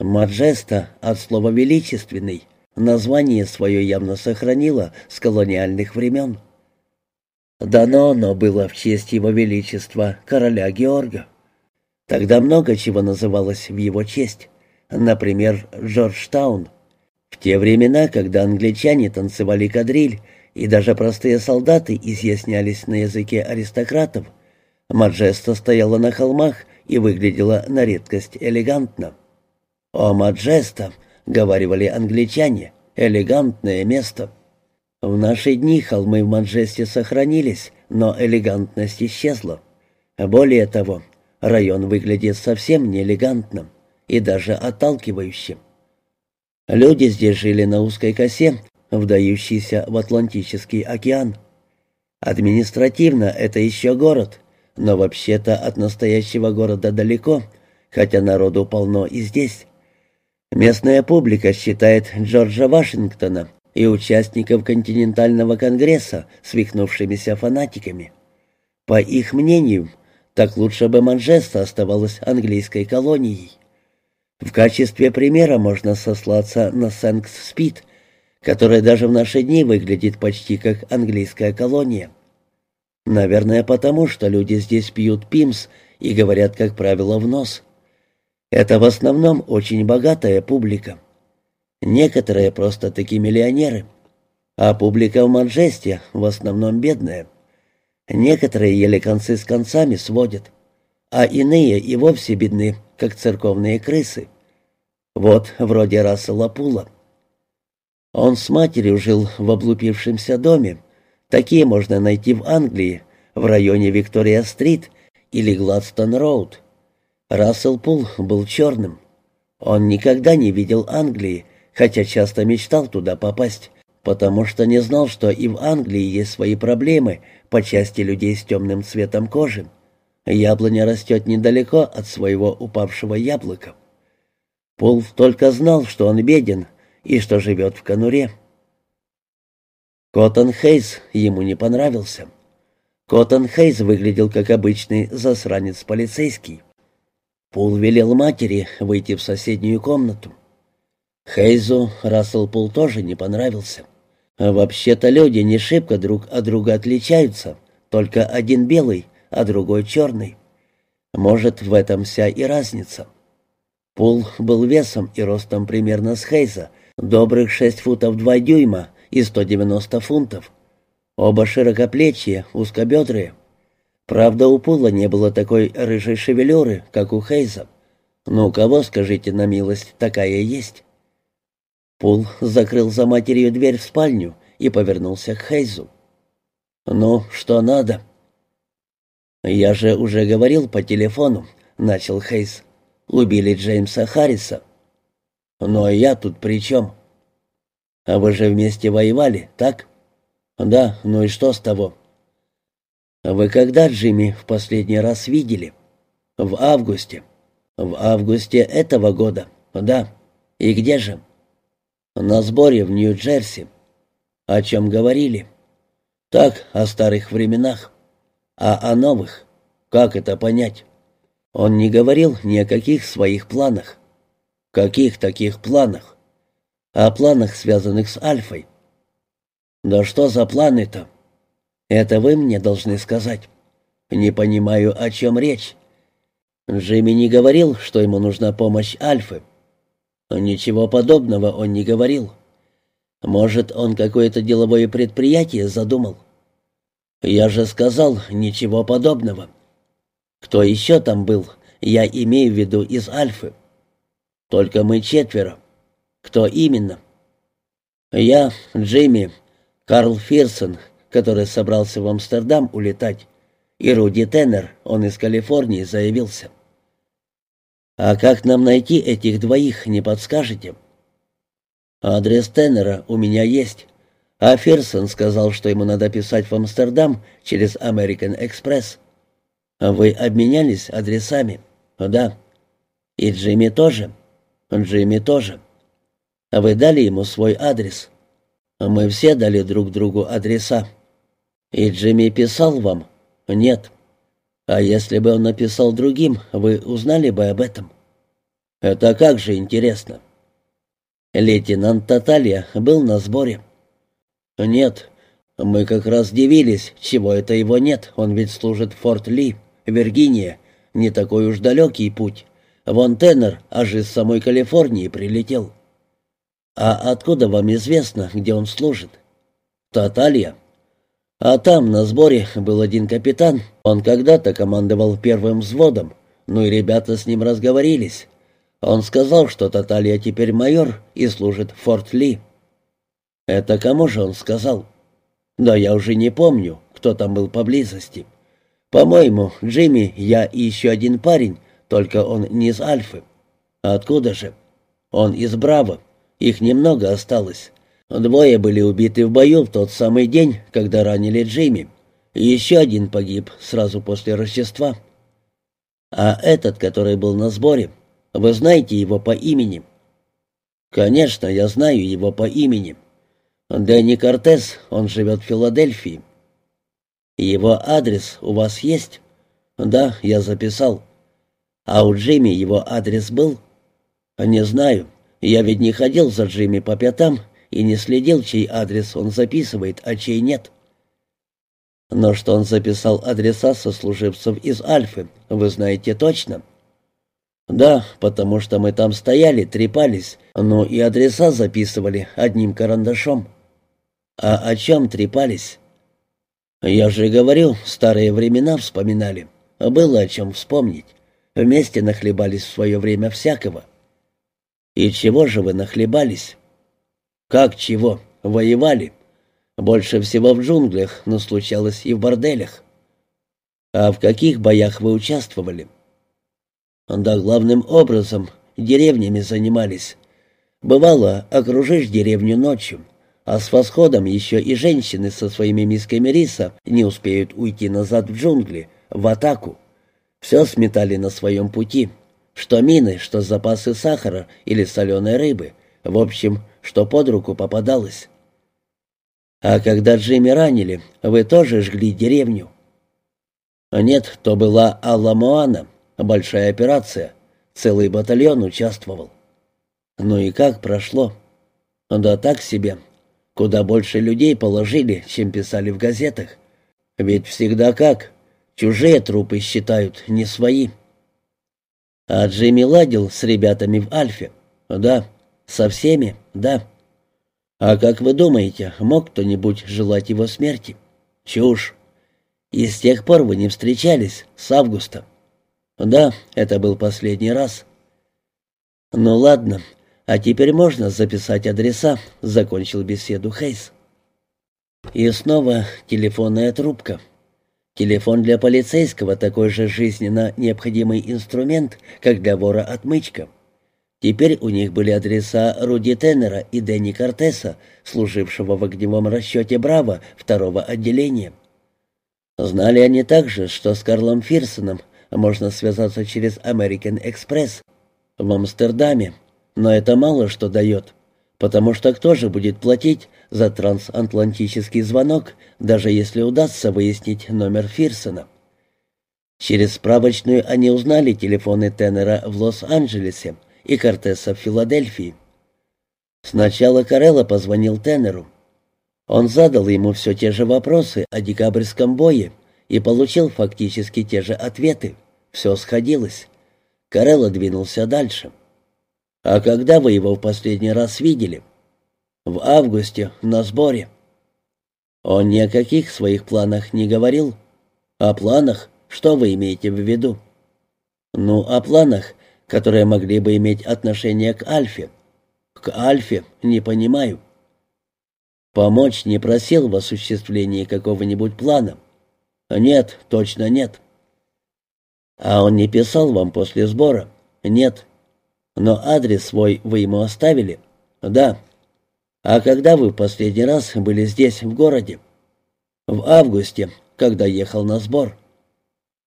Маджеста от слова «величественный» название свое явно сохранило с колониальных времен. Дано оно было в честь его величества короля Георга. Тогда много чего называлось в его честь. Например, Джорджтаун. В те времена, когда англичане танцевали кадриль, и даже простые солдаты изъяснялись на языке аристократов, Маджеста стояла на холмах и выглядела на редкость элегантно. «О, Маджеста!» — говорили англичане. «Элегантное место». В наши дни холмы в Маджесте сохранились, но элегантность исчезла. Более того, район выглядит совсем неэлегантным и даже отталкивающим. Люди здесь жили на узкой косе, вдающейся в Атлантический океан. Административно это еще город, но вообще-то от настоящего города далеко, хотя народу полно и здесь. Местная публика считает Джорджа Вашингтона и участников континентального конгресса свихнувшимися фанатиками. По их мнению, так лучше бы Манчестер оставалась английской колонией. В качестве примера можно сослаться на Сэнкс-Спит, которая даже в наши дни выглядит почти как английская колония. Наверное, потому что люди здесь пьют пимс и говорят, как правило, в нос. Это в основном очень богатая публика. Некоторые просто такие миллионеры. А публика в Манчесте в основном бедная. Некоторые еле концы с концами сводят. А иные и вовсе бедны, как церковные крысы. Вот, вроде Рассела Пула. Он с матерью жил в облупившемся доме. Такие можно найти в Англии, в районе Виктория-стрит или Гладстон-роуд. Рассел Пул был черным. Он никогда не видел Англии, хотя часто мечтал туда попасть, потому что не знал, что и в Англии есть свои проблемы по части людей с темным цветом кожи. Яблоня растет недалеко от своего упавшего яблока. Пул только знал, что он беден и что живет в конуре. Коттон Хейс ему не понравился. Коттон Хейс выглядел как обычный засранец Пул велел матери выйти в соседнюю комнату. Хейзу Рассел Пул тоже не понравился. Вообще-то люди не шибко друг от друга отличаются, только один белый, а другой черный. Может, в этом вся и разница. Пул был весом и ростом примерно с Хейза, добрых 6 футов 2 дюйма и 190 фунтов. Оба широкоплечие, узкобедрые. Правда, у Пула не было такой рыжей шевелюры, как у Хейза. Но у кого, скажите на милость, такая есть? Пул закрыл за матерью дверь в спальню и повернулся к Хейзу. «Ну, что надо?» «Я же уже говорил по телефону», — начал Хейз. «Убили Джеймса Харриса». «Ну, а я тут при чем?» «А вы же вместе воевали, так?» «Да, ну и что с того?» «Вы когда Джимми в последний раз видели?» «В августе». «В августе этого года?» «Да». «И где же?» «На сборе в Нью-Джерси». «О чем говорили?» «Так, о старых временах». «А о новых? Как это понять?» Он не говорил ни о каких своих планах. «Каких таких планах?» «О планах, связанных с Альфой». «Да что за планы-то?» Это вы мне должны сказать. Не понимаю, о чем речь. Джимми не говорил, что ему нужна помощь Альфы. Ничего подобного он не говорил. Может, он какое-то деловое предприятие задумал? Я же сказал, ничего подобного. Кто еще там был, я имею в виду из Альфы. Только мы четверо. Кто именно? Я, Джимми, Карл Фирсон, который собрался в Амстердам улетать, и Руди Теннер, он из Калифорнии, заявился. «А как нам найти этих двоих, не подскажете?» «Адрес Теннера у меня есть, а Ферсон сказал, что ему надо писать в Амстердам через American Express. Вы обменялись адресами?» «Да». «И Джимми тоже?» «Джимми тоже». «Вы дали ему свой адрес?» «Мы все дали друг другу адреса». «И Джимми писал вам?» «Нет». «А если бы он написал другим, вы узнали бы об этом?» Это как же интересно. Лейтенант Таталья был на сборе. Нет, мы как раз дивились, чего это его нет, он ведь служит в Форт Ли, Виргиния, не такой уж далекий путь. Вон Теннер аж из самой Калифорнии прилетел. А откуда вам известно, где он служит? Таталья. А там на сборе был один капитан, он когда-то командовал первым взводом, ну и ребята с ним разговорились. Он сказал, что Таталья теперь майор и служит в Форт Ли. Это кому же он сказал? Да я уже не помню, кто там был поблизости. По-моему, Джимми, я и еще один парень, только он не из Альфы. Откуда же? Он из Браво. Их немного осталось. Двое были убиты в бою в тот самый день, когда ранили Джимми. Еще один погиб сразу после Рождества. А этот, который был на сборе, вы знаете его по имени?» «Конечно, я знаю его по имени. Дэнни Кортес, он живет в Филадельфии». «Его адрес у вас есть?» «Да, я записал». «А у Джимми его адрес был?» «Не знаю. Я ведь не ходил за Джимми по пятам и не следил, чей адрес он записывает, а чей нет». «Но что он записал адреса сослуживцев из Альфы, вы знаете точно?» «Да, потому что мы там стояли, трепались, ну и адреса записывали одним карандашом». «А о чем трепались?» «Я же говорю, старые времена вспоминали. Было о чем вспомнить. Вместе нахлебались в свое время всякого». «И чего же вы нахлебались?» «Как чего? Воевали. Больше всего в джунглях, но случалось и в борделях». «А в каких боях вы участвовали?» Да, главным образом деревнями занимались. Бывало, окружишь деревню ночью, а с восходом еще и женщины со своими мисками риса не успеют уйти назад в джунгли, в атаку. Все сметали на своем пути. Что мины, что запасы сахара или соленой рыбы. В общем, что под руку попадалось. А когда Джимми ранили, вы тоже жгли деревню? Нет, то была Алла Моана. Большая операция. Целый батальон участвовал. Ну и как прошло? Да так себе. Куда больше людей положили, чем писали в газетах. Ведь всегда как? Чужие трупы считают, не свои. А Джимми ладил с ребятами в Альфе? Да. Со всеми? Да. А как вы думаете, мог кто-нибудь желать его смерти? Чушь. И с тех пор вы не встречались, с августа. «Да, это был последний раз». «Ну ладно, а теперь можно записать адреса», — закончил беседу Хейс. И снова телефонная трубка. Телефон для полицейского такой же жизненно необходимый инструмент, как для вора отмычка. Теперь у них были адреса Руди Теннера и Дэнни Кортеса, служившего в огневом расчете «Браво» второго отделения. Знали они также, что с Карлом Фирсоном можно связаться через American Express в Амстердаме, но это мало что дает, потому что кто же будет платить за трансатлантический звонок, даже если удастся выяснить номер Фирсона? Через справочную они узнали телефоны Теннера в Лос-Анджелесе и Кортеса в Филадельфии. Сначала Карелла позвонил Теннеру. Он задал ему все те же вопросы о декабрьском бое, и получил фактически те же ответы. Все сходилось. Карелла двинулся дальше. «А когда вы его в последний раз видели?» «В августе, на сборе». «Он ни о каких своих планах не говорил?» «О планах? Что вы имеете в виду?» «Ну, о планах, которые могли бы иметь отношение к Альфе». «К Альфе? Не понимаю». «Помочь не просил в осуществлении какого-нибудь плана?» «Нет, точно нет». «А он не писал вам после сбора?» «Нет». «Но адрес свой вы ему оставили?» «Да». «А когда вы в последний раз были здесь, в городе?» «В августе, когда ехал на сбор».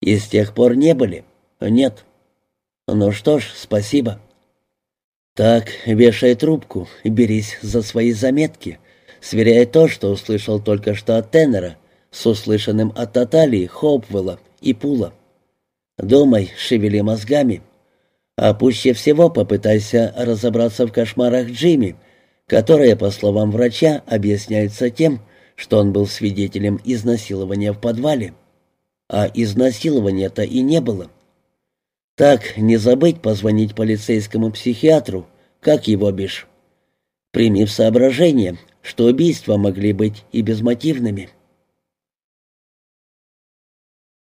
«И с тех пор не были?» «Нет». «Ну что ж, спасибо». «Так, вешай трубку и берись за свои заметки, сверяй то, что услышал только что от Теннера, с услышанным от Таталии, Хоупвелла и Пула. Думай, шевели мозгами. А пуще всего попытайся разобраться в кошмарах Джимми, которые, по словам врача, объясняются тем, что он был свидетелем изнасилования в подвале. А изнасилования-то и не было. Так, не забыть позвонить полицейскому психиатру, как его бишь. Прими в соображение, что убийства могли быть и безмотивными.